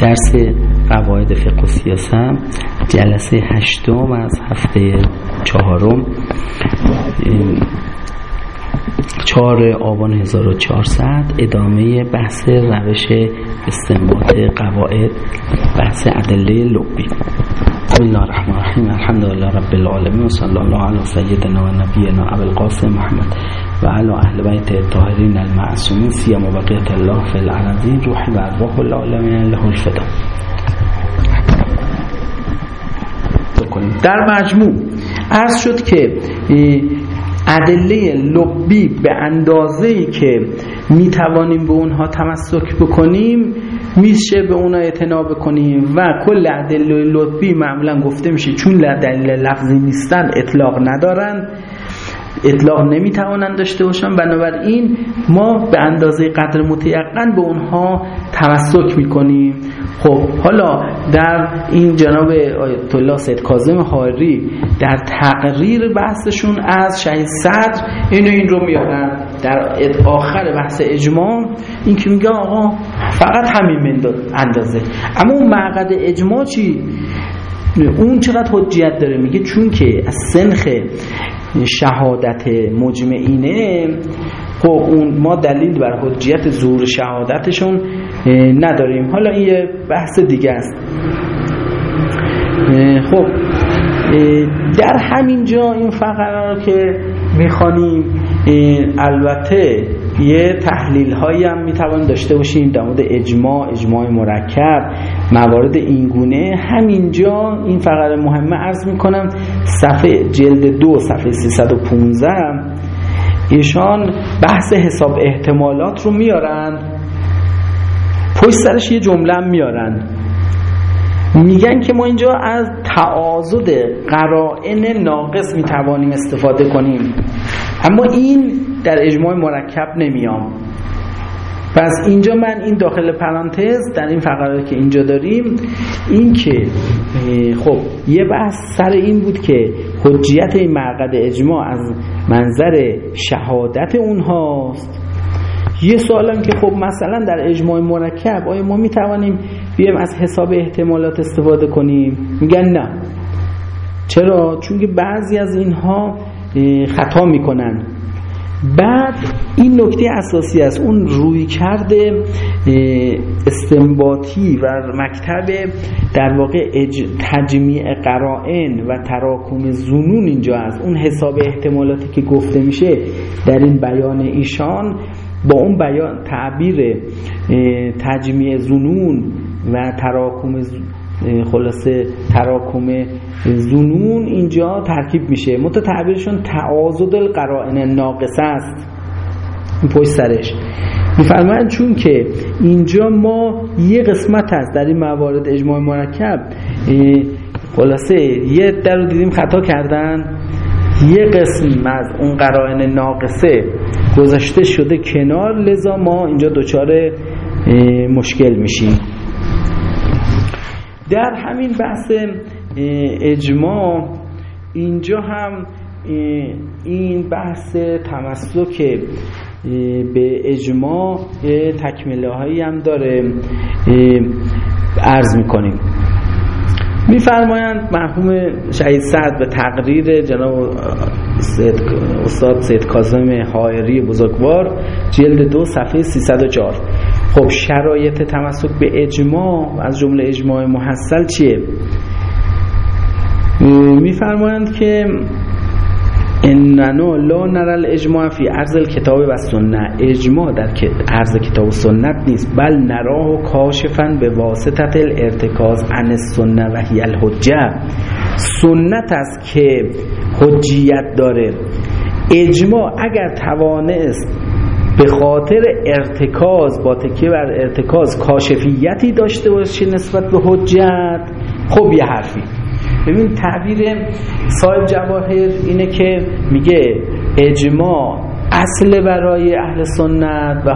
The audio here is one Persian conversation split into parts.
درس قواعد فقه و سیاست جلسه هشتم از هفته چهارم. چهار آبان 1400 ادامه بحث روش استنباط قواعد بحث ادله لبی بسم الله الرحمن الرحیم. الحمد لله رب العالمین و صلی الله علی سیدنا و نبینا ابو القاسم محمد. و علی اهل بیت الطاهرین المعصومین سیما بقیت الله فی الارضین روحی و ارواح العالمین له الفدا در مجموع عرض شد که ادله لبی به اندازه ای که می توانیم به اونها تمسک بکنیم میشه به اونها اعتنا بکنیم و کل ادله لبی معمولا گفته میشه چون دلیل لفظی نیستن اطلاق ندارن. اطلاق نمی‌توانند داشته باشن بنابراین ما به اندازه قدر متیقن به اونها تمسک می‌کنیم. خب حالا در این جناب آیت الله سید کاظم حاری در تقریر بحثشون از شهید صدر اینو این رو میارن در آخر بحث اجماع این که میگه آقا فقط همین اندازه. اما اون معقد اجماع چی؟ اون چقدر حجیت داره؟ میگه چون که از سنخ شهادت مجمعینه خب اون ما دلیل بر حجیت زور شهادتشون نداریم. حالا این یه بحث دیگه است. خب در همین جا این فقره که می‌خوانیم البته یه تحلیل هایی هم می‌توان داشته باشیم در مورد اجماع اجماع مرکب موارد اینگونه. همینجا این فقره مهمه عرض می‌کنم صفحه جلد دو صفحه 315 ایشان بحث حساب احتمالات رو میارن پشت سرش یه جمله میارن. میگن که ما اینجا از تعاضد قرائن ناقص می‌توانیم استفاده کنیم. اما این در اجماع مرکب نمیام. پس اینجا من این داخل پرانتز در این فقره که اینجا داریم این که خب یه بحث سر این بود که حجیت این مرقد اجماع از منظر شهادت اونهاست. یه سوالم که خب مثلا در اجماع مرکب آیا ما می‌توانیم بیایم از حساب احتمالات استفاده کنیم؟ میگن نه. چرا؟ چون که بعضی از اینها خطا می‌کنن. بعد این نکته اساسی است. اون روی کرده استنباطی و مکتب در واقع تجمیع قرائن و تراکم زنون اینجا است. اون حساب احتمالاتی که گفته میشه در این بیان ایشان با اون بیان تعبیر تجمیع زنون و تراکم خلاصه تراکم زنون اینجا ترکیب میشه. مت تعبیرشون تعاضد القرائن ناقصه است. پشت سرش. میفرمایند چون که اینجا ما یه قسمت هست در این موارد اجماع مرکب. خلاصه یه در رو دیدیم خطا کردن. یه قسم از اون قرائن ناقصه گذاشته شده کنار لذا ما اینجا دچار مشکل میشیم. در همین بحث اجماع اینجا هم این بحث تمسک به اجماع تکمله هایی هم داره عرض می‌کنیم. میفرمایند مرحوم شهید سعد به تقریر جناب استاد سید کاظم حائری بزرگوار جلد دو صفحه 304 خب شرایط تمسک به اجماع از جمله اجماع محصل چیه؟ میفرمایند که اننا لا نرى الاجماع فی عرض الکتاب و سنت. اجماع در عرض کتاب و سنت نیست بل نراه کاشفا به واسطت الارتکاز عن السنه و هی الحجه سنت است که حجیت داره. اجماع اگر توانست به خاطر ارتکاز با تکیه بر ارتکاز کاشفیتی داشته باشه نسبت به حجت خب یه حرفی. ببین تعبیر صاحب جواهر اینه که میگه اجماع اصل برای اهل سنت و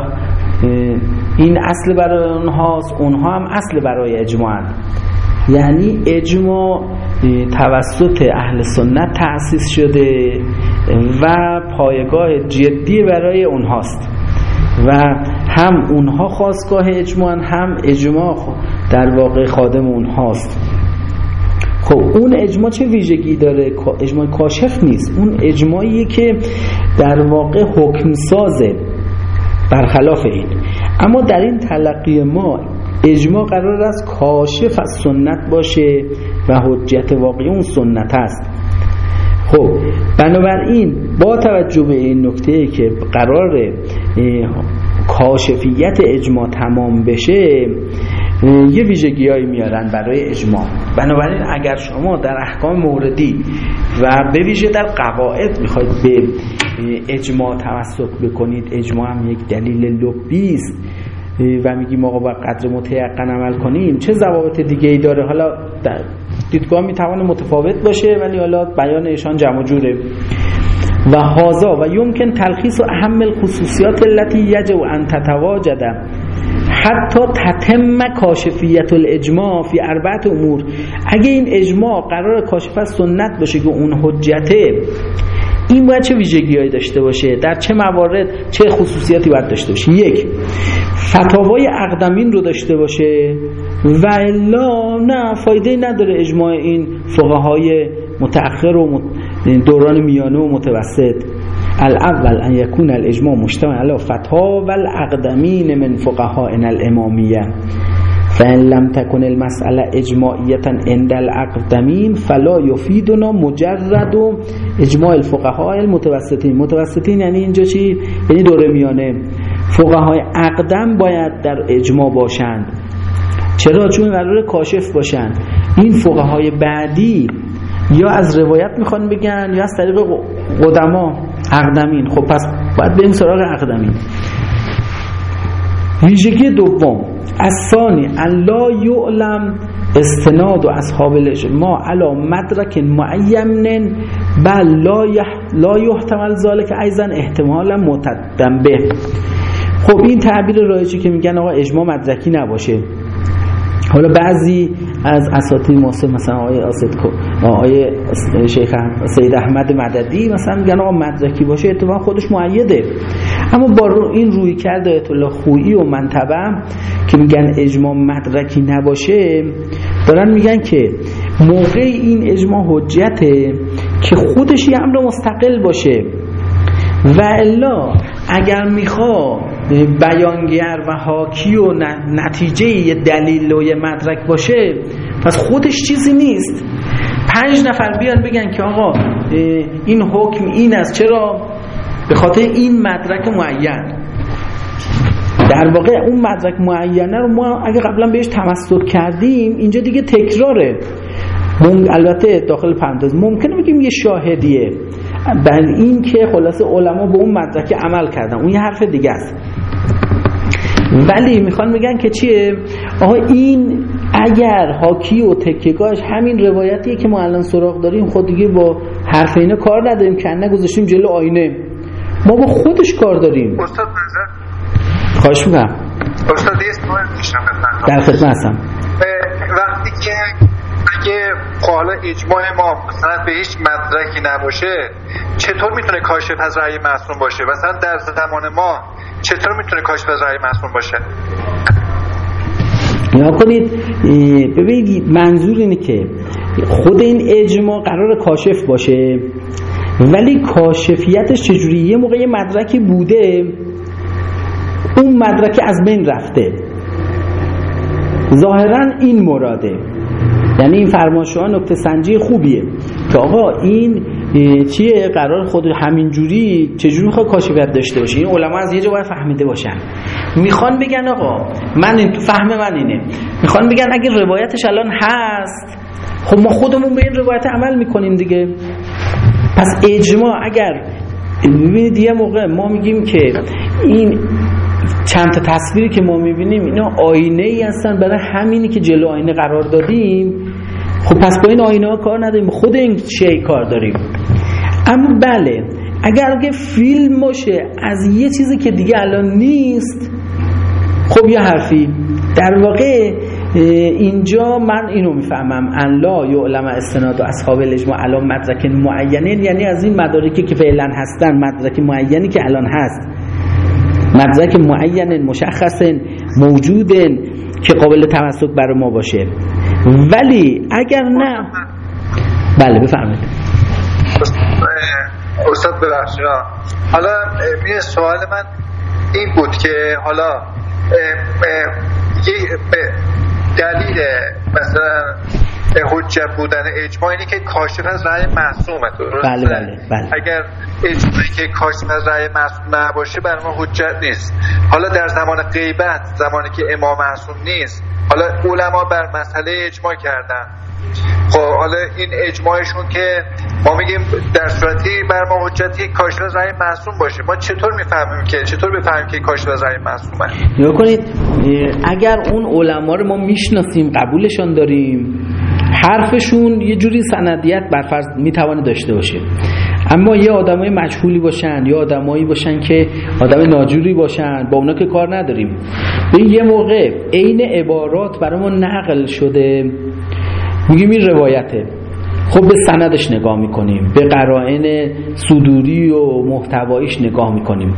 این اصل برای اونهاست اونها هم اصل برای اجماع یعنی اجماع توسط اهل سنت تأسیس شده و پایگاه جدی برای اونهاست. و هم اونها خواستگاه اجماع هم اجماع در واقع خادم اونهاست. خب اون اجماع چه ویژگی داره؟ اجماع کاشف نیست. اون اجماعیه که در واقع حکم سازه برخلاف این. اما در این تلقی ما اجماع قرار است کاشف از سنت باشه و حجت واقعی اون سنت است. خب بنابراین با توجه به این نکته که قرار کاشفیت اجماع تمام بشه یه ویژگی هایی میارن برای اجماع. بنابراین اگر شما در احکام موردی و به ویژه در قواعد می‌خواید به اجماع توسط بکنید اجماع هم یک دلیل لبی است. و میگیم آقا با قدر متیقن عمل کنیم. چه ضوابط دیگه ای داره؟ حالا دیدگاه می‌توانه متفاوت باشه ولی حالا بیان ایشان جمع جوره. و هازا و یمکن تلخیص و اهم الخصوصیات التي یجب ان تتواجد. حتی تتم کاشفیت الاجماع فی اربعت امور. اگه این اجماع قرار کاشف از سنت باشه که اون حجته این باید چه ویژگی داشته باشه؟ در چه موارد چه خصوصیاتی باید داشته باشه؟ یک فتاوای اقدمین رو داشته باشه. و الا نه فایده نداره اجماع این فقهای متأخر و دوران میانه و متوسط. الاول ان یکون الاجماع مجتمع علی فتاوى الاقدمین من فقهاء الامامیه فان لم تكن المسأله اجماعیه عند الاقدمین فلا یفیدنا مجرد اجماع الفقهاء المتوسطین متوسطین یعنی اینجا چی؟ یعنی دوره میانه. فقهای اقدم باید در اجماع باشند. چرا؟ چون قرار کاشف باشند. این فقهای بعدی یا از روایت می‌خوان بگن یا از طریق قدما. اقدمین خب پس باید بریم سراغ اقدمین ویژگی دوم. از ثانی لا یعلم استناد و اصحاب الاجماع علا مدرک معین بل لا, یح... لا یحتمل ذالک ایزن احتمالا متدم به. خب این تعبیر رایجی که میگن آقا اجماع مدرکی نباشه. حالا بعضی از اساتید معاصر مثلا آقای آسدکو آقای شیخ سید احمد مددی مثلا میگن آقا مدرکی باشه اتفاقا خودش معیده. اما با این روی کرده آیت الله خویی و منطبه که میگن اجماع مدرکی نباشه دارن میگن که موقع این اجماع حجته که خودش یه امر مستقل باشه. و الا اگر میخوا بیانگر و حاکی و نتیجه یه دلیل و یه مدرک باشه پس خودش چیزی نیست. پنج نفر بیان بگن که آقا این حکم این است چرا؟ به خاطر این مدرک معین. در واقع اون مدرک معینه رو ما اگه قبلا بهش تمسک کردیم اینجا دیگه تکراره. البته داخل پنداز ممکنه بگیم یه شاهدیه. بر این که خلاصه علما به اون مدرک عمل کردن. اون یه حرف دیگه است. ولی می‌خوان میگن که چیه؟ آقا این اگر حاکی و تکیگاهش همین روایتیه که ما الان سراغ داریم خود دیگه با حرف اینه کار نداریم کنه گذاشتیم جلو آینه. ما با خودش کار داریم. استاد خواهش می‌کنم. استاد در خدمت هستم. که اگه حالا اجماع ما مثلا به هیچ مدرکی نباشه چطور می‌تونه کاشف از رأی معصوم باشه؟ مثلا در زمان ما چطور می‌تونه کاشف از رأی معصوم باشه؟ یا کنید ببینید منظور اینه که خود این اجماع قرار کاشف باشه ولی کاشفیتش چجوری؟ یه موقع یه مدرکی بوده اون مدرک از بین رفته. ظاهرا این مراده. یعنی این فرماشوها نکته سنجی خوبیه که آقا این چیه؟ قرار خود همین جوری چجوری می‌خواد کاشفیت داشته باشه این علما از یه جا باید فهمیده باشن. می‌خوان بگن آقا من این فهم من اینه. می‌خوان بگن اگه روایتش الان هست خب ما خودمون به این روایت عمل می‌کنیم دیگه. پس اجماع اگر ببینید یه موقع ما میگیم که این چند تا تصویری که ما می‌بینیم اینا آینه ای هستن. برای همینی که جلو آینه قرار دادیم. خب پس با این آینه ها کار نداریم. خود این شی کار داریم؟ اما بله اگر که فیلم باشه از یه چیزی که دیگه الان نیست. خب یه حرفی. در واقع اینجا من اینو می‌فهمم. ان لا یعلم استناد و اصحاب الاجماع الان مدرک معینه یعنی از این مدارکی که فعلا هستن مدرک معینی که الان هست. مدرک معین مشخص موجود که قابل تمسک برای ما باشه. ولی اگر نه بله بفرمایید. استاد ببخشید. حالا می سوال من این بود که حالا یه دلیل مثلا حجت بودن اجماع اینه که کاشف از رأی معصومه بله بله بله. اگر اجماعی که کاشف از رأی معصوم نباشه بر ما حجت نیست. حالا در زمان غیبت زمانی که امام معصوم نیست حالا علما بر مسئله اجماع کردن. خب حالا این اجماعشون که ما میگیم در صورتی بر ما حجتی کاشف از رأی معصوم باشه. ما چطور می‌فهمیم که چطور بفهمیم که کاشف از رأی معصومه؟ نگاه کنید اگر اون علما رو ما می‌شناسیم قبولشان داریم حرفشون یه جوری سندیت بر فرض می‌توانه داشته باشه. اما یه آدمای مجهولی باشن یا آدمایی باشن که آدم ناجوری باشن با اونا که کار نداریم. به یه موقع عین عبارات ما نقل شده. میگیم این روایته. خب به سندش نگاه می‌کنیم به قرائن صدوری و محتوایش نگاه می‌کنیم.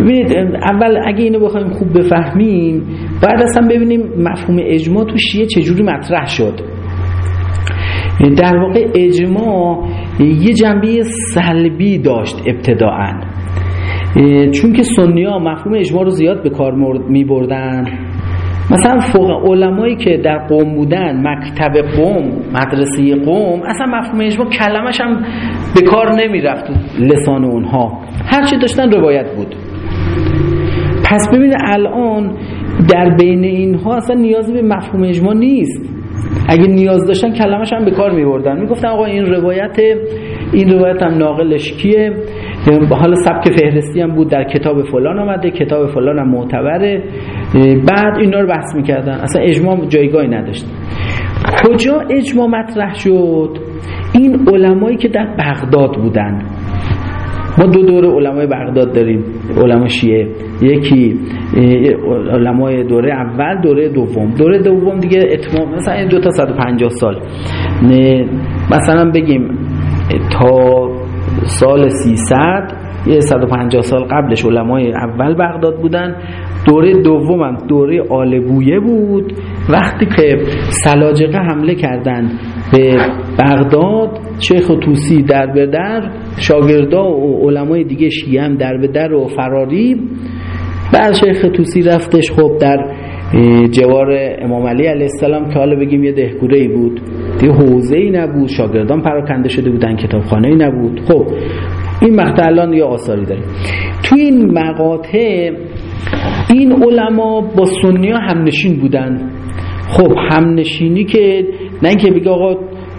ببینید اول اگه اینو بخوایم خوب بفهمیم بعد اصلا ببینیم مفهوم اجماع تو شیعه چجوری مطرح شد. در واقع اجماع یه جنبه سلبی داشت ابتداعا. چون که سنی ها مفهوم اجماع رو زیاد به کار می بردن. مثلا فوق علمایی که در قوم بودن مکتب قوم مدرسه قوم اصلا مفهوم اجماع کلمش هم به کار نمی رفت لسان اونها. هرچی داشتن روایت بود. پس ببینید الان در بین اینها اصلا نیازی به مفهوم اجماع نیست. اگه نیاز داشتن کلمش هم به کار میبردن. می‌گفتن آقا این روایت این روایت هم ناقلش کیه؟ حالا سبک فهرستی هم بود در کتاب فلان آمده کتاب فلان هم معتبره. بعد اینا رو بحث می‌کردن. اصلا اجماع جایگاهی نداشت. کجا اجماع مطرح شد؟ این علمایی که در بغداد بودن. ما دو دوره علمای بغداد داریم علما شیعه. یکی علمای دوره اول دوره دوم. دوره دوم دیگه اتمام مثلا این دو تا 150 سال. مثلا بگیم تا سال 300 یه 150 سال قبلش علمای اول بغداد بودن. دوره دوم دوره آلبویه بود. وقتی که سلاجقه حمله کردن به بغداد شیخ توسی در به در شاگردا و علمای دیگه شیعه هم در به در و فراری. بعد شیخ توسی رفتش خب در جوار امام علی علیه السلام که حالا بگیم یه دهگوره ای بود. دیگه حوزه ای نبود شاگردان پراکنده شده بودن کتابخانه ای نبود. خب این مقطع الان یه آثاری داریم. تو این مقاطع این علما با سنی ها همنشین بودن. خب همنشینی که نه اینکه بگه آقا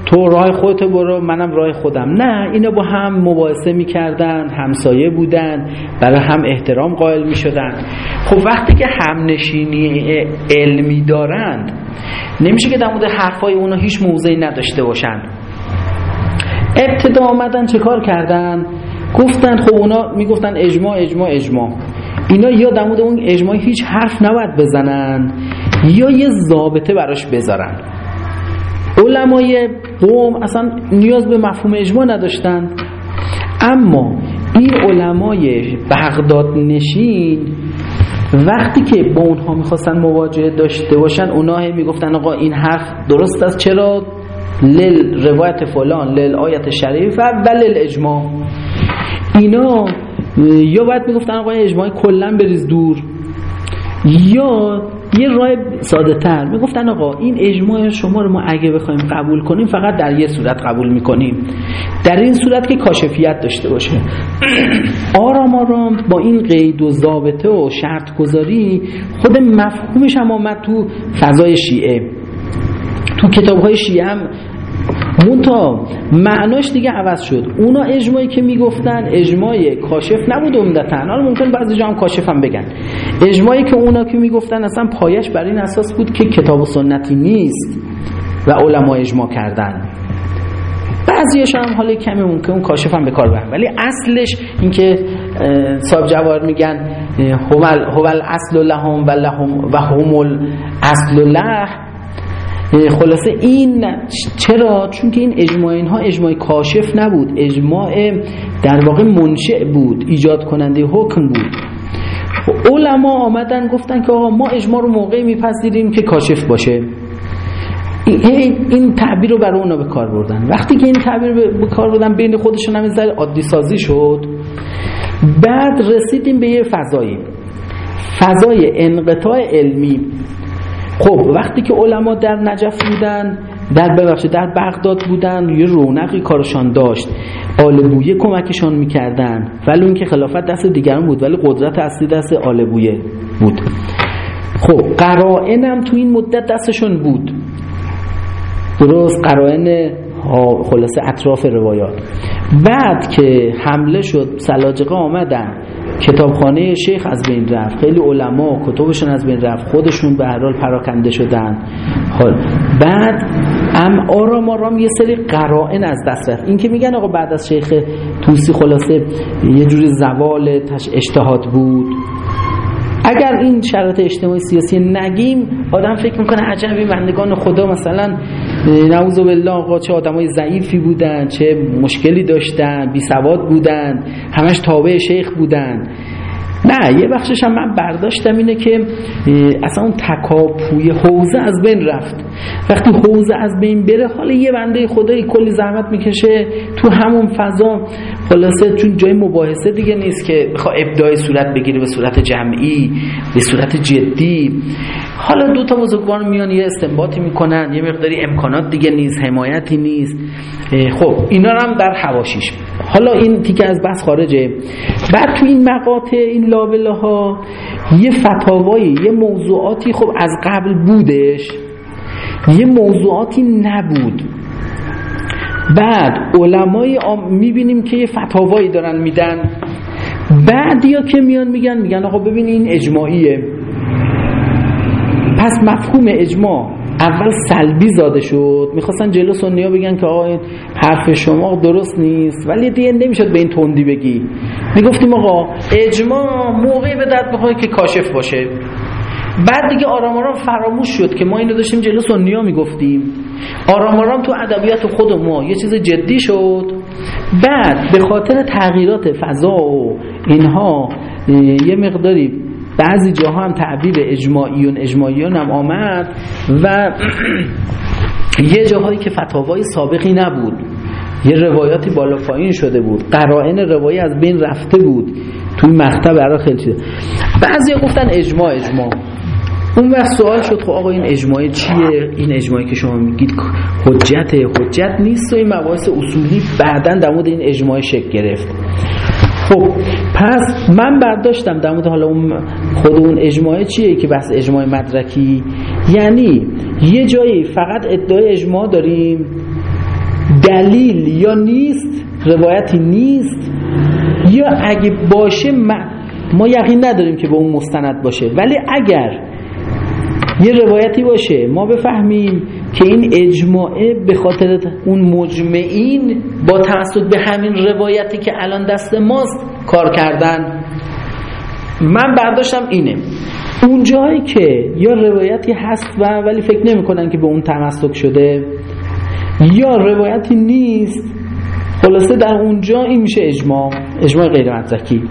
تو راه خودت برو منم راه خودم. نه اینا با هم مباحثه می‌کردن همسایه بودن برای هم احترام قائل می‌شدن. خب وقتی که همنشینی علمی دارند نمیشه که در مورد حرفای اونا هیچ موضعی نداشته باشن. ابتدا آمدن چه کار کردن؟ گفتن خب اونا می‌گفتن اجماع اجماع اجماع. اینا یا در مورد اون اجماع هیچ حرف نباید بزنن یا یه ضابطه براش بذارن. علمای قوم اصلا نیاز به مفهوم اجماع نداشتن اما این علمای بغداد نشین وقتی که با اونها می‌خواستن مواجهه داشته باشن اونها می‌گفتن آقا این حرف درست است. چرا؟ لل روایت فلان لل آیت شریفه و لل اجماع. اینا یا باید می‌گفتن آقا اجماع کلا بریز دور یا یه راه ساده تر می‌گفتن آقا این اجماع شما رو ما اگه بخوایم قبول کنیم فقط در یه صورت قبول می‌کنیم. در این صورت که کاشفیت داشته باشه. آرام آرام با این قید و ضابطه و شرط گذاری خود مفهومش هم آمد تو فضای شیعه. تو کتاب های شیعه هم مونتا معناش دیگه عوض شد. اونا اجماعی که می‌گفتن اجماع کاشف نبود عمدتا. حالا ممکن بعضی جا هم کاشف هم بگن. اجماعی که اونا که می‌گفتن اصلا پایش بر این اساس بود که کتاب و سنتی نیست و علما اجماع کردن. بعضیش هم حالا کمی ممکن اون کاشف هم به کار برن. ولی اصلش اینکه صاحب جوار میگن هول اصل لهم و لهم و هم اصل له خلاصه این چرا؟ چون که این اجماع اینها اجماع کاشف نبود. اجماع در واقع منشع بود. ایجاد کننده حکم بود. علما آمدن گفتن که آقا ما اجماع رو موقعی میپذیریم که کاشف باشه. این تعبیر رو برای اونا به کار بردن. وقتی که این تعبیر به کار بردن بین خودشون هم ذره عادی سازی شد. بعد رسیدیم به یه فضایی. فضای انقطاع علمی. خب وقتی که علما در نجف بودن در ببخشید در بغداد بودن یه رونقی کارشان داشت. آل بویه کمکشان می‌کردن ولی اون که خلافت دست دیگران بود ولی قدرت اصلی دست آل بویه بود. خب قرائن هم تو این مدت دستشون بود. درست قرائن خلاصه اطراف روایات. بعد که حمله شد سلاجقه آمدن. کتابخانه شیخ از بین رفت. خیلی علما کتبشون از بین رفت. خودشون به هر حال پراکنده شدن. حال بعد ام آرام آرام یه سری قرائن از دست رفت. این که میگن آقا بعد از شیخ توسی خلاصه یه جوری زوال اجتهاد بود. اگر این شرایط اجتماعی سیاسی نگیم آدم فکر می‌کنه عجبی بندگان خدا مثلا نعوذ بالله آقا چه آدمای ضعیفی بودن چه مشکلی داشتن بی سواد بودن همش تابع شیخ بودن. نه یه بخشش هم من برداشتم اینه که اصلا اون تکاپوی حوزه از بین رفت. وقتی حوزه از بین بره حالا یه بنده خدایی کلی زحمت می‌کشه تو همون فضا. خلاصه چون جای مباحثه دیگه نیست که بخواه ابداع صورت بگیره به صورت جمعی به صورت جدی. حالا دو تا بزرگوار میان یه استنباطی می‌کنن یه مقداری امکانات دیگه نیست حمایتی نیست. خب اینا هم در حواشیش. حالا این تیکه از بس خارجه. بعد تو این مقاطع این لابله ها یه فتاوایی یه موضوعاتی خب از قبل بودش. یه موضوعاتی نبود. بعد علمای می‌بینیم که یه فتاوایی دارن میدن. بعد یا که میان میگن میگن آقا ببین این اجماعیه. پس مفهوم اجماع اول سلبی زاده شد. می‌خواستن جلو سنیا بگن که آقا حرف شما درست نیست. ولی دیگه نمی‌شد به این تندی بگی. می‌گفتیم آقا اجماع موقعی به درد که کاشف باشه. بعد دیگه آرام آرام فراموش شد که ما اینو داشتیم جلو سنیا می‌گفتیم. آرام آرام تو ادبیات خود ما یه چیز جدی شد. بعد به خاطر تغییرات فضا و اینها یه مقداری بعضی جاها هم تعبیر اجماعیون اجماعیون هم آمد و یه جاهایی که فتاوای سابقی نبود یه روایاتی بالا پایین شده بود قرائن روایی از بین رفته بود توی مقطع برای خیلی شده بعضی گفتن اجماع اجماع. اون وقت سوال شد خب آقا این اجماع چیه؟ این اجماعی که شما میگید حجت حجت نیست و این مباحث اصولی بعدا در مورد این اجماع شکل گرفت. خب پس من برداشتم در مورد حالا اون خود اون اجماع چیه که بحث اجماع مدرکی؟ یعنی یه جایی فقط ادعای اجماع داریم. دلیل یا نیست روایتی نیست. یا اگه باشه ما یقین نداریم که به اون مستند باشه. ولی اگر یه روایتی باشه. ما بفهمیم که این اجماعه به خاطر اون مجمعین با توسط به همین روایتی که الان دست ماست کار کردن. من برداشتم اینه. اون جایی که یا روایتی هست و ولی فکر نمی کنن که به اون تمسک شده یا روایتی نیست خلاصه در اونجا این میشه اجماع اجماع غیر مدرکی.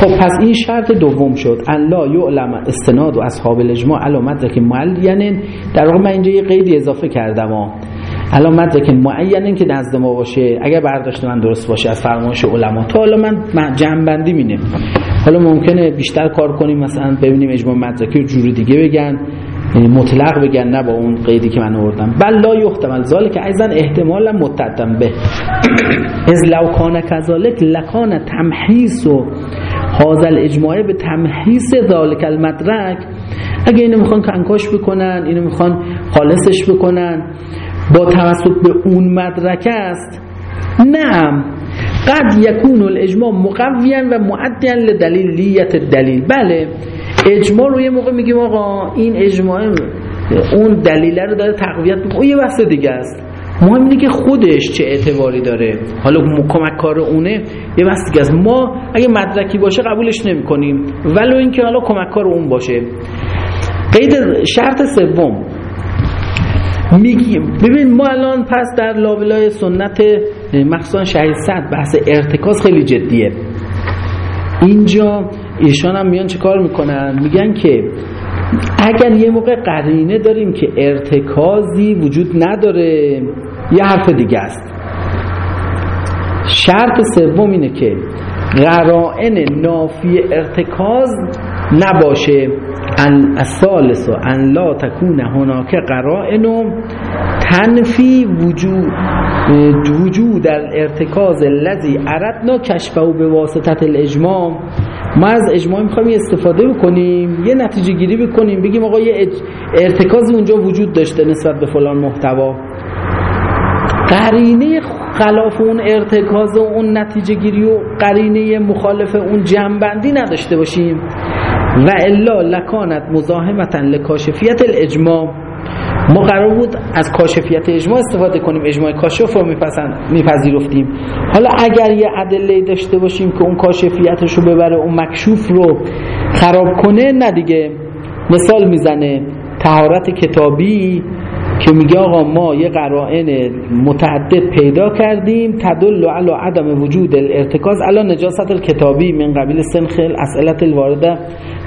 خب پس این شرط دوم شد. الله یعلم استناد و اصحاب الاجماع علا مدرک یعنی در واقع من اینجا یه قیدی اضافه کردم علا مدرک معینن که نزد ما باشه. اگر برداشت من درست باشه از فرمایش علما. تا حالا من جنبندی مینه حالا ممکنه بیشتر کار کنیم مثلا ببینیم اجماع مدرکی رو جوری دیگه بگن. مطلق بگن نه با اون قیدی که من آوردم. بل لا یحتمل ذالک ایضا احتمالا متعدم به. از لو کان کذالک لکان تمحیص و حاضل اجماعه به تمحیص ذالک المدرک. اگه اینو می‌خوان کنکاش بکنن اینو می‌خوان خالصش بکنن با توسط به اون مدرک است نه. قد یکون الاجماع مقویا و معدیا لدلیلیت دلیل. بله اجماع رو یه موقع میگیم آقا این اجماع اون دلیله رو داره تقویت می‌کنه. اون یه بحث دیگه است. مهم اینه که خودش چه اعتباری داره. حالا کمک کار اونه یه بحث دیگه است. ما اگه مدرکی باشه قبولش نمی کنیم ولو اینکه حالا کمک کار اون باشه. قید شرط سوم. ببین ما الان پس در لابلای سنت مخصوصا شهید صد بحث ارتکاز خیلی جدیه. اینجا ایشان هم میان چه کار می‌کنن؟ میگن که اگر یه موقع قرینه داریم که ارتکازی وجود نداره یه حرف دیگه است. شرط سوم اینه که قرائن نافی ارتکاز نباشه. ان الثالث ان لا تکون هناك قرائن تنفی وجود وجود الارتکاز الذي اردنا کشفه به واسطه الاجماع ما از اجماع می‌خوایم استفاده بکنیم یه نتیجه گیری بکنیم بگیم آقا یه ارتکاز اونجا وجود داشته نسبت به فلان محتوا. قرینه خلاف اون ارتکاز و اون نتیجه گیری و قرینه مخالف اون جنبندی نداشته باشیم. و الا لکانت مزاحمتا لکاشفیت الاجماع. ما قرار بود از کاشفیت اجماع استفاده کنیم. اجماع کاشف رو میپذیرفتیم. حالا اگر یه ادله داشته باشیم که اون کاشفیتش رو ببره اون مکشوف رو خراب کنه نه دیگه. مثال می‌زنه. تهارت کتابی که میگه آقا ما یه قرائن متعدد پیدا کردیم تدل علی عدم وجود الارتکاز علی نجاست الکتابی من قبیل سنخل اسئلت الوارده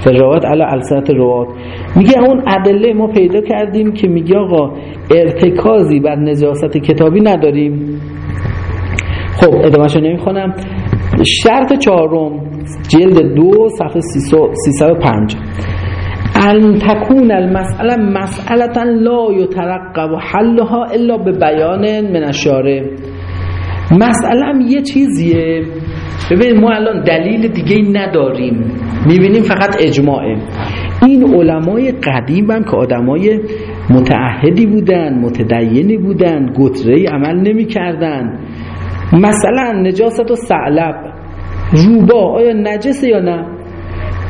فراوت علی السنت روات میگه اون ادله ما پیدا کردیم که میگه آقا ارتکازی بر نجاست کتابی نداریم. خب ادامهشو نمی‌خونم. شرط چهارم جلد دو صفحه 305 ان تکون المسئله مسئله لا یترقب حلها الا به بیان من اشاره مسئله هم یه چیزیه. ببینید ما الان دلیل دیگه نداریم. می‌بینیم فقط اجماعه. این علمای قدیم هم که آدمای متعهدی بودن متدینی بودن گتره عمل نمی کردن مثلا نجاست و سعلب روبا آیا نجسه یا نه؟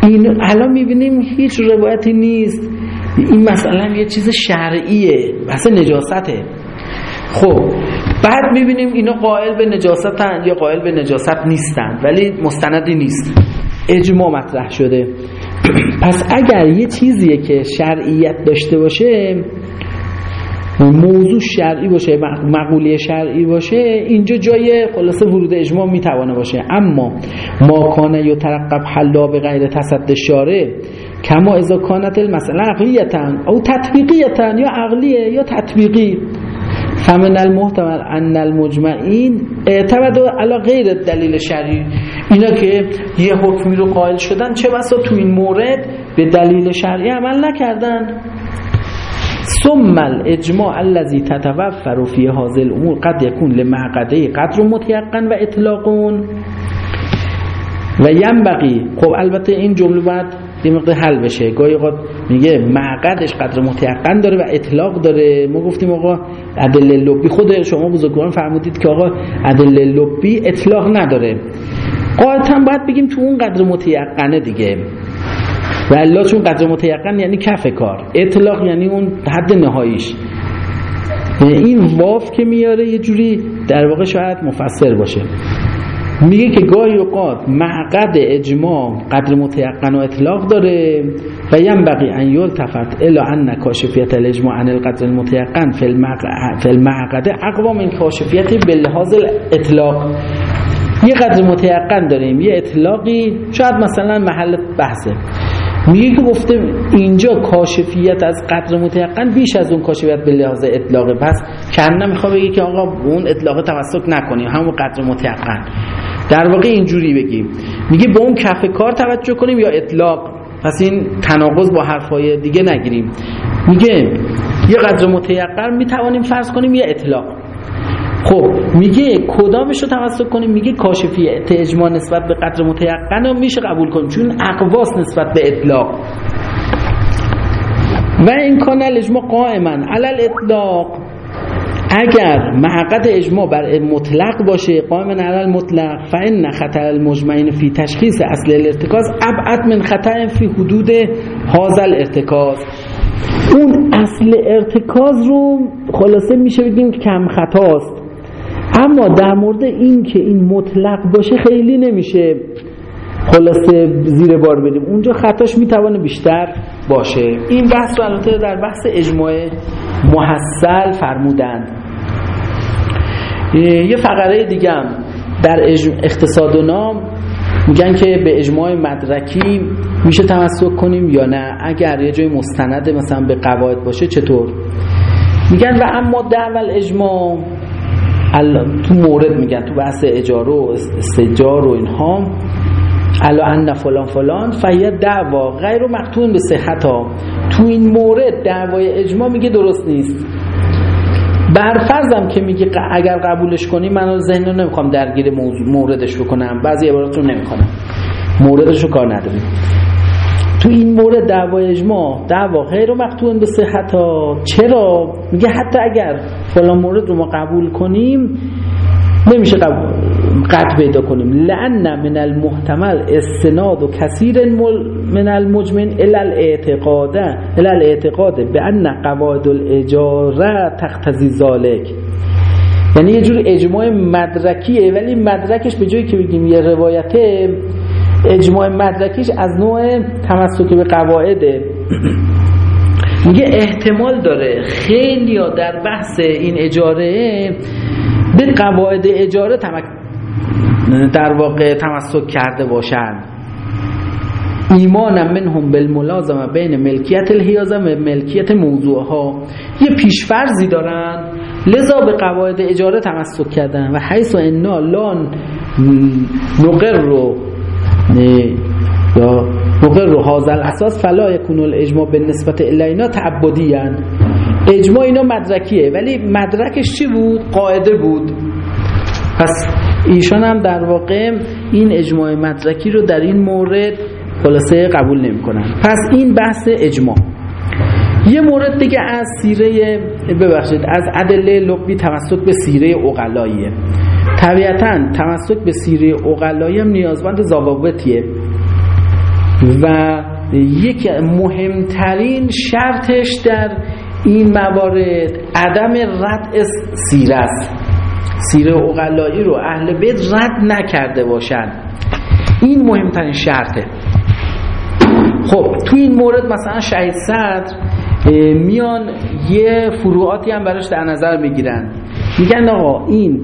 این الان می‌بینیم هیچ روایتی نیست. این مثلا یه چیز شرعیه بحث نجاسته. خب بعد می‌بینیم اینا قائل به نجاستن یا قائل به نجاست نیستن ولی مستندی نیست. اجماع مطرح شده. پس اگر یه چیزیه که شرعیت داشته باشه موضوع شرعی باشه مقولی شرعی باشه اینجا جای خلاصه ورود اجماع می‌توانه باشه. اما ما کانه یا ترقب حلا به غیر تصد شاره کما ازا کانت مثلا عقلیتن او تطبیقیتن یا عقلیه یا تطبیقی. فمن المحتمل ان المجمعین اعتمدوا علی غیر دلیل شرعی. اینا که یه حکمی رو قائل شدن چه بسا تو این مورد به دلیل شرعی عمل نکردن؟ ثم الاجماع الذي تتوفر في هذه الامور قد يكون لمعقده قدر متيقن و اطلاقون و ینبغی خب البته این جمله باید یه مقدار حل بشه. گاهی اوقات میگه معقدش قدر متیقن داره و اطلاق داره. ما گفتیم آقا عدل لبی خود شما بزرگواران فرمودید که آقا عدل لبی اطلاق نداره. قاعدتا باید بگیم تو اون قدر متیقنه دیگه. و الله چون قدر متیقن یعنی کف کار. اطلاق یعنی اون حد نهاییش. این واف که میاره یه جوری در واقع شاید مفسر باشه. میگه که گاهی اوقات معقد اجماع قدر متیقن و اطلاق داره و ینبغی ان یلتفت الا ان کاشفیت الاجماع عن القدر المتیقن فی المعقد اقوا من کاشفیت باللحاظ الاطلاق. یه قدر متیقن داریم یه اطلاقی شاید مثلا محل بحثه. میگه که گفته اینجا کاشفیت از قدر متیقن بیش از اون کاشفیت به لحاظ اطلاقه پس کنه می‌خواد بگه که آقا اون اطلاق توسط نکنیم همون قدر متیقن. در واقع اینجوری بگیم. میگه به اون کف کار توجه کنیم یا اطلاق. پس این تناقض با حرفای دیگه نگیریم. میگه یه قدر متیقن می‌توانیم فرض کنیم یا اطلاق. خب میگه کدامش رو توسط کنیم؟ میگه کاشفیت اجماع نسبت به قدر متیقن میشه قبول کنیم چون اقواس نسبت به اطلاق. و این کانال اجماع قائما علل اطلاق اگر معقد اجماع بر مطلق باشه قائما علل مطلق فان خطر المجمعین فی تشخیص اصل الارتکاز ابعد من خطر فی حدود حاضر ارتکاز اون اصل ارتکاز رو خلاصه میشه بگیم کم خطاست. اما در مورد این که این مطلق باشه خیلی نمیشه خلاصه زیر بار بدیم اونجا خطاش می‌توانه بیشتر باشه. این بحث رو البته در بحث اجماع محصل فرمودند. یه فقره دیگه هم در اقتصاد و نام میگن که به اجماع مدرکی میشه تمسک کنیم یا نه؟ اگر یه جای مستند مثلا به قواعد باشه چطور؟ میگن و اما دعوال اجماع تو مورد میگن تو بحث اجاره و استجار و اینها. الا ان فلان فلان فهیه دعوا غیر مقتون به صحت ها. تو این مورد دعوای اجماع میگه درست نیست. برفرضم که میگه اگر قبولش کنی من ذهن رو نمی‌خوام درگیر موردش بکنم. بعضی عبارات رو نمی‌کنم موردش رو کار نداریم. تو این مورد دعوای اجماع دعوا غیر و مقتون به صحت ها. چرا؟ میگه حتی اگر فلان مورد رو ما قبول کنیم نمیشه قطع پیدا کنیم. لعن من المحتمل استناد و کثیر من المجمن الى الاعتقاد الى الاعتقاد به ان قواعد الاجاره تختزی ذالک یعنی یه جور اجماع مدرکیه ولی مدرکش به جایی که بگیم یه روایته اجماع مدرکیش از نوع تمسک به قواعده. میگه احتمال داره خیلی در بحث این اجاره به قواعد اجاره در واقع تمسک کرده باشند ایمان منهم بالملازمه بین ملکیت الهیازه و ملکیت موضوع ها یه پیشفرزی دارن. لذا به قواعد اجاره تمسک کردن. و حیث و انا لان نقر رو یا نقر رو حاضر اساس فلا یکون الاجماع به نسبت الینا تعبدی اجماع اینا مدرکیه ولی مدرکش چی بود؟ قاعده بود پس ایشان هم در واقع این اجماع مدرکی رو در این مورد خلاصه قبول نمی کنن. پس این بحث اجماع یه مورد دیگه از سیره ببخشید از عدله لبی تمسک به سیره اقلاییه طبیعتا تمسک به سیره اقلایی هم نیازمند ضوابطیه و یک مهمترین شرطش در این موارد عدم رد سیره است. سیره اقلایی رو اهل بیت رد نکرده باشن. این مهمترین شرطه. خب تو این مورد مثلا شهید صدر میان یه فروعاتی هم براش در نظر می‌گیرن. میگن آقا این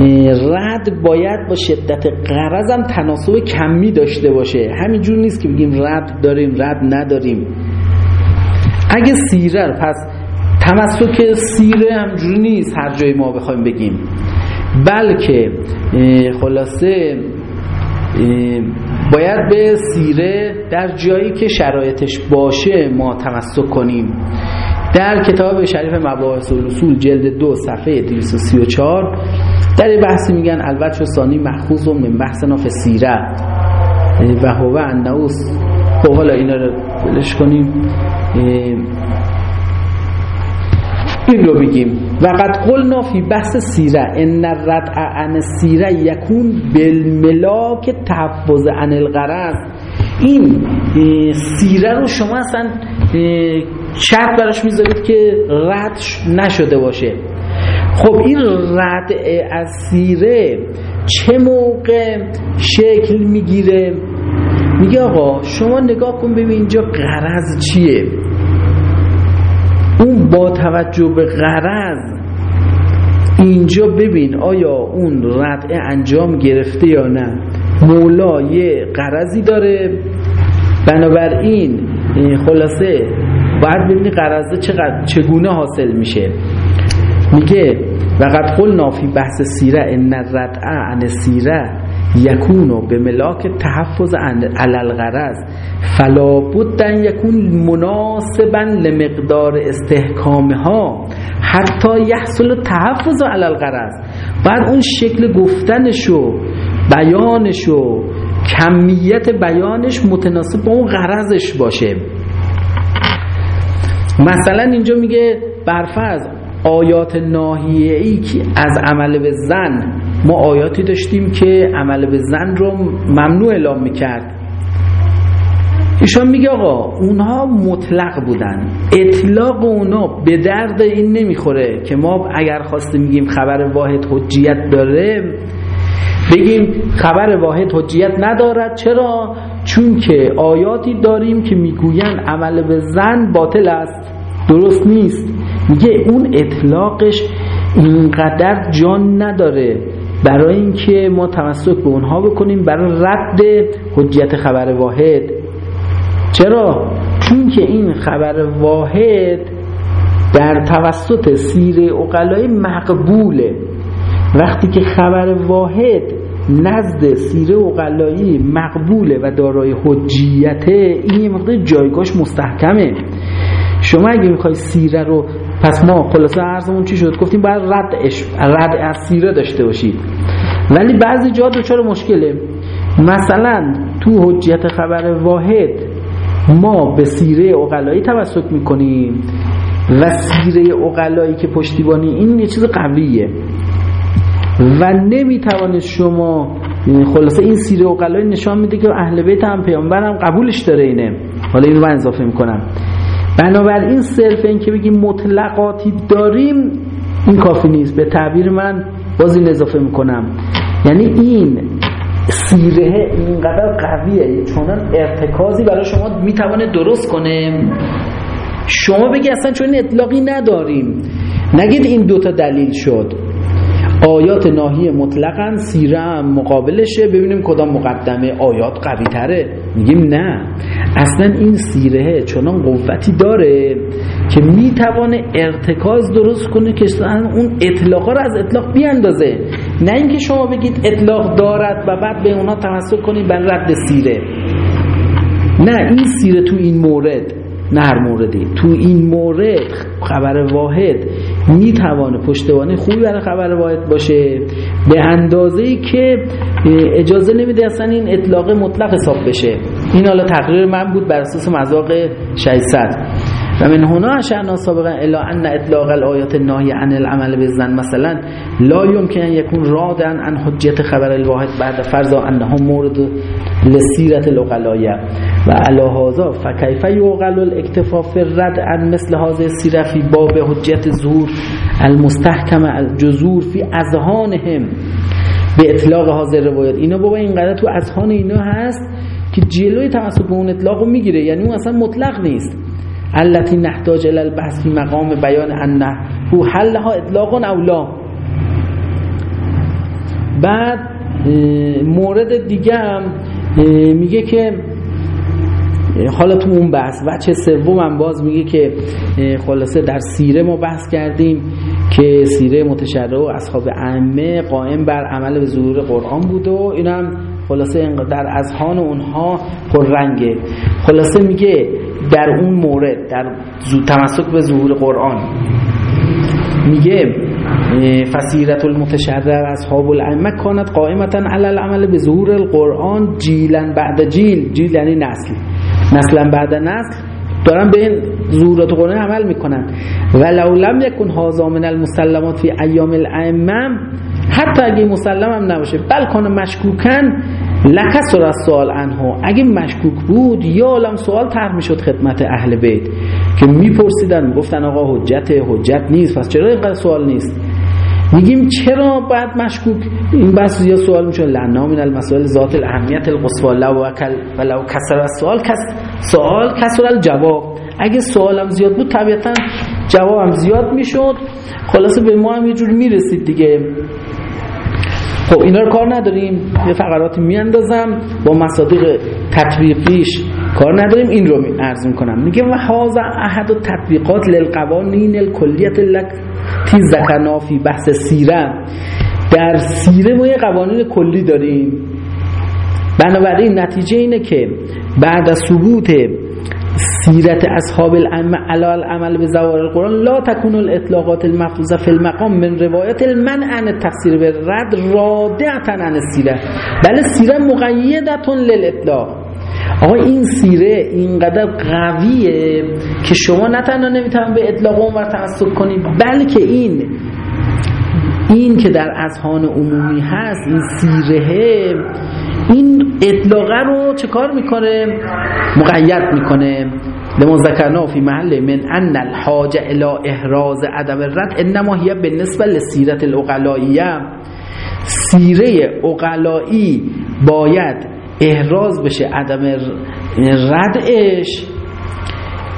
رد باید با شدت قرض تناسب کمی داشته باشه. همینجور نیست که بگیم رد داریم رد نداریم. اگه سیره پس تمسک سیره همجوری نیست هر جای ما بخوایم بگیم. بلکه خلاصه باید به سیره در جایی که شرایطش باشه ما تمسک کنیم. در کتاب شریف مباحث اصول جلد دو صفحه 234 در این بحثی میگن البته و ثانی مخوض من بحث ناف سیره. و هو انوس. خب حالا اینا رو بلش کنیم. این رو بگیم. و قد قلنا فی بحث سیره. ان الردع عن سیره یکون بالملاک تحفظ عن الغرض. این سیره رو شما اصلا شرط براش می‌ذارید که رد نشده باشه. خب این رد از سیره چه موقع شکل می‌گیره؟ میگه آقا شما نگاه کن ببین اینجا غرض چیه. اون با توجه به غرض اینجا ببین آیا اون ردعه انجام گرفته یا نه. مولا یه قرضی داره. بنابراین خلاصه باید ببینی قرضه چقدر چگونه حاصل میشه. میگه وقت قل نافی بحث سیره ان ردعه عن سیره یکونو به ملاک تحفظ علل غرض فلا بودن یکون مناسبا لمقدار استحکامها حتی یحصل تحفظ علل غرض بعد اون شکل گفتنشو بیانشو کمیت بیانش متناسب با اون غرضش باشه. مثلا اینجا میگه برفرض آیات ناهیه ای که از عمل به زن ما آیاتی داشتیم که عمل به زن رو ممنوع اعلام می‌کرد. ایشان میگه آقا اونها مطلق بودن. اطلاق اونا به درد این نمی‌خوره که ما اگر خواستیم میگیم خبر واحد حجیت داره بگیم خبر واحد حجیت ندارد. چرا؟ چون که آیاتی داریم که می‌گوین عمل به زن باطل است درست نیست. میگه اون اطلاقش اینقدر جان نداره برای اینکه ما تمسک به اونها بکنیم برای رد حجیت خبر واحد. چرا؟ چون که این خبر واحد در توسط سیره اقلای مقبوله. وقتی که خبر واحد نزد سیره اقلایی مقبوله و دارای حجیته این یه مقدار جایگاهش مستحکمه. شما اگه می‌خوای سیره رو پس ما خلاصه عرضمون چی شد؟ گفتیم باید ردش رد از سیره داشته باشید ولی بعضی جا دچار مشکله. مثلا تو حجیت خبر واحد ما به سیره اقلایی توسط می‌کنیم و سیره اقلایی که پشتیبانی این یه چیز قویه. و نمی‌توانید شما خلاصه این سیره اقلایی نشان میده که اهل بیت هم پیامبر قبولش داره اینه. حالا این رو من اضافه می‌کنم. بنابراین صرف این که بگیم مطلقاتی داریم این کافی نیست. به تعبیر من باز این اضافه می‌کنم. یعنی این سیره اینقدر قویه چونان ارتکازی برای شما می‌توانه درست کنه. شما بگی اصلا چون اطلاقی نداریم. نگید این دوتا دلیل شد. آیات ناهی مطلقا سیره مقابلشه. ببینیم کدام مقدمه آیات قوی تره میگیم نه. اصلا این سیره چنان قوتی داره که می‌توانه ارتکاز درست کنه که اون اطلاقا رو از اطلاق بیاندازه. نه اینکه شما بگید اطلاق دارد و بعد به اونا توسط کنید بر رد سیره. نه این سیره تو این مورد نه هر موردی. تو این مورد خبر واحد می‌توانه پشتوانه خوبی برای خبر واحد باشه؟ به اندازه که اجازه نمیده اصلا این اطلاق مطلق حساب بشه. این حالا تقریر من بود بر اساس مذاق 600 و من هنا اشعنا سابقا الا ان اطلاق الآیات الناهی عن العمل بزن مثلا لا يمكن ان يكون رادا عن حجیت خبر الواحد بعد فرض انه مورد لسیرت الاقلایه و علا هذا فكيف يوغل الاكتفاف الرد عن مثل هذه السیره في باب حجیت ظهور المستحکم الجذور في اذهانهم. به اطلاق حاضر روایت. اینا بابا اینقدر تو اذهان اینا هست که جلوی توسط به اون اطلاق رو می‌گیره. یعنی اون اصلا مطلق نیست. التي نحتاج الى البحث في مقام بیان انه هو حلها اطلاق او لا بعد مورد دیگه هم میگه که حالا تو اون بحث بچه سوم هم باز میگه که خلاصه در سیره ما بحث کردیم که سیره متشرع و اصحاب ائمه قائم بر عمل به ظهور قرآن بود و اینم خلاصه در اذهان اونها پررنگه. خلاصه میگه در اون مورد در تمسک به ظهور قرآن. میگه فسیرت المتشرع اصحاب الائمه کانت قائمتا علی العمل به ظهور القرآن جیلا بعد جیل. جیل یعنی نسل. نسلا بعد نسل دارن به این ظهورات قرآن عمل می‌کنن. ولو لم یکن هذا من المسلمات فی ایام الائمه حتی اگه مسلم هم نباشه بل کنه مشکوکن لکسر از سوال عنها اگه مشکوک بود یا عالم سوال طرح می‌شد خدمت اهل بیت که میپرسیدن گفتن آقا حجت حجت نیست پس چرا اینقدر سوال نیست؟ میگیم چرا بعد مشکوک؟ این بحث یا سوال میشه لنا من المسائل ذات الاهمیت القصوى. لو وکل ولو کسر از سوال کس سوال کسر الجواب. اگه سوالم زیاد بود طبیعتا جوابم زیاد می‌شد. خلاصه به ما هم یه جور می‌رسید دیگه. خب اینا رو کار نداریم. یه فقراتی میاندازم با مصادیق تطبیقیش کار نداریم. این رو عرض می‌کنم. میگه و هازا احد و تطبیقات للقوانین الکلیت لکتی ذکرنا فی بحث سیره. در سیره ما یه قوانین کلی داریم. بنابراین نتیجه اینه که بعد از ثبوت سیرت اصحاب العمل به زوار القرآن. لا تكون الاطلاقات المفروضه فی المقام من روایت المنع عن التفسیر به رد رادعتا عن السیره. بله سیره مقیدتون للاطلاق. آقا این سیره اینقدر قویه که شما نه تنها نمی‌تونن به اطلاق اون تمسک کنید بلکه این این که در اذهان عمومی هست این سیره اطلاقه رو چه کار می‌کنه؟ مقید می‌کنه. لما ذکرنا فی محل من ان الحاجه الى احراز عدم رد انما هی بالنسبه لسیرت الاقلائیه. سیره اقلایی باید احراز بشه عدم ردش.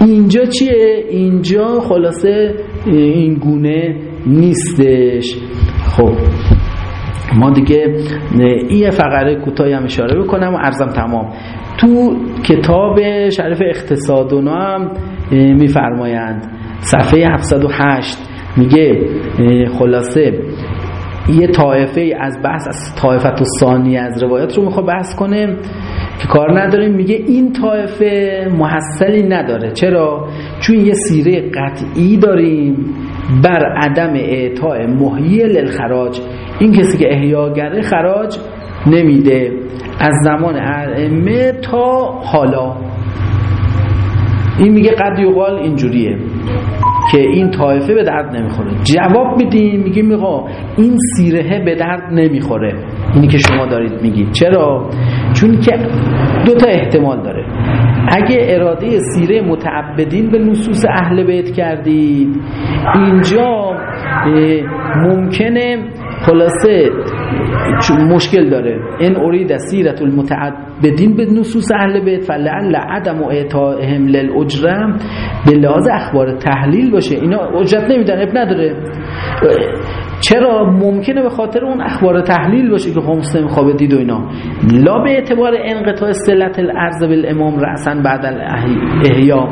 اینجا چیه؟ اینجا خلاصه این گونه نیستش. خب. ما دیگه این فقره کوتاهی هم اشاره بکنم و ارزم تمام. تو کتاب شریف اقتصادونا هم میفرمایند. صفحه 708 میگه خلاصه یه طایفه از بحث از طایفت و ثانی از روایت رو می‌خواد بحث کنه که کار نداریم. میگه این طایفه محصلی نداره. چرا؟ چون یه سیره قطعی داریم بر عدم اعطاء محیی للخراج. این کسی که احیاگره خراج نمیده از زمان ائمه تا حالا. این میگه قد یقال اینجوریه که این طایفه به درد نمی‌خوره. جواب میدیم میگه میگه این سیره به درد نمی‌خوره. اینی که شما دارید میگید. چرا؟ چون که دو تا احتمال داره. اگه اراده سیره متعبدین به نصوص اهل بیت کردید اینجا ممکنه خلاصه مشکل داره. این اورید سیرت المتعبدین به نصوص اهل بیت فلعل عدم و اعطائهم للاجره به لحاظ اخبار تحلیل باشه. اینا اجرت نمیدن اب نداره. چرا؟ ممکنه به خاطر اون اخبار تحلیل باشه که خمس نمیخوابه دید و اینا. لا به اعتبار انقطاع سلت الارض بالامام رأسا بعد الاحیا.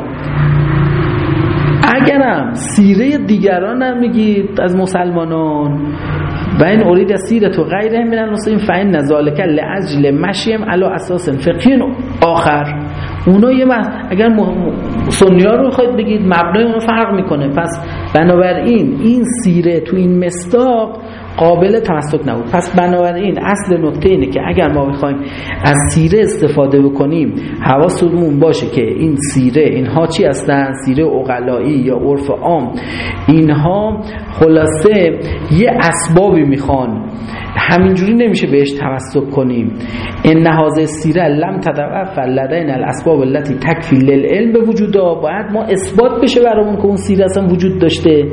اگرم سیره دیگران هم میگید از مسلمانان و این اورید از سیرت و غیره من المسلمین فین نزالک لعجل مشیم علا اساس فقهی آخر. اونا یه مح... اگر سنی ها رو خواهید بگید مبنای اونو فرق می‌کنه. پس بنابراین این سیره تو این مستاق قابل تمسک نبود. پس بنابراین اصل نکته اینه که اگر ما بخوایم از سیره استفاده بکنیم حواسمون باشه که این سیره اینها چی هستن؟ سیره اقلایی یا عرف عام. اینها خلاصه یه اسبابی می‌خوان. همینجوری نمیشه بهش توسط کنیم. این نهازه سیره لم تدوف لدین الاسباب التي تکفی للعلم به وجود باید ما اثبات بشه برامون که اون سیره اصلا وجود داشته.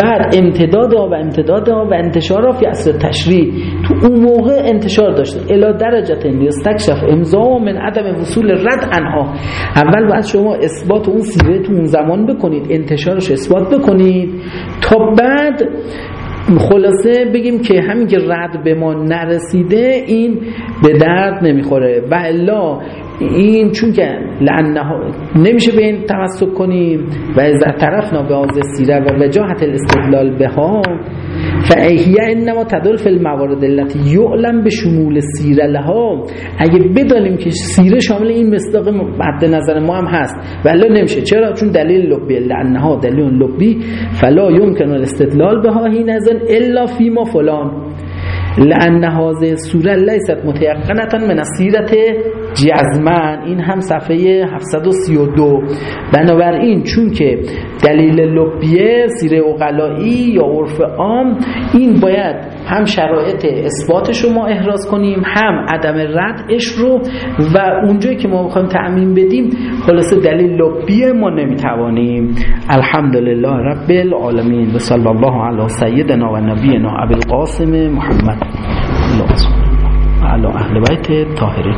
بعد امتداد و امتداد و انتشار فی اصل تشریع تو اون موقع انتشار داشته. الا درجت استکشف امضا من عدم وصول رد انها اول باید شما اثبات اون سیره تو اون زمان بکنید. انتشارش اثبات بکنید. تا بعد خلاصه بگیم که همین که رد به ما نرسیده این به درد نمی‌خوره. و الا این چون که لعنه نمیشه به این توسط کنیم. و از طرفنا به آز سیره و وجاهت الاستدلال به ها فاهیه انما تدل فی الموارد التي یعلم به شمول سیره لها. اگه بدانیم که سیره شامل این مصداق مد نظر ما هم هست ولی نمیشه. چرا؟ چون دلیل لبی لانها دلیل لبی. فلا یمکن الاستدلال بها هی نظر الا فیما فلان. لان هذه سوره لیست متيقنه من سیرت جزمن این هم صفحه 732 بنابراین چون که دلیل لبیه سیره اقلایی یا عرف عام این باید هم شرایط اثباتش رو ما احراز کنیم هم عدم ردش رو. و اونجایی که ما بخوایم تعمین بدیم خلاصه دلیل لبیه ما نمی‌توانیم. الحمدلله رب العالمین. و صلی الله علی سیدنا و نبینا ابو القاسم محمد. الله علی اهل بیت طاهرین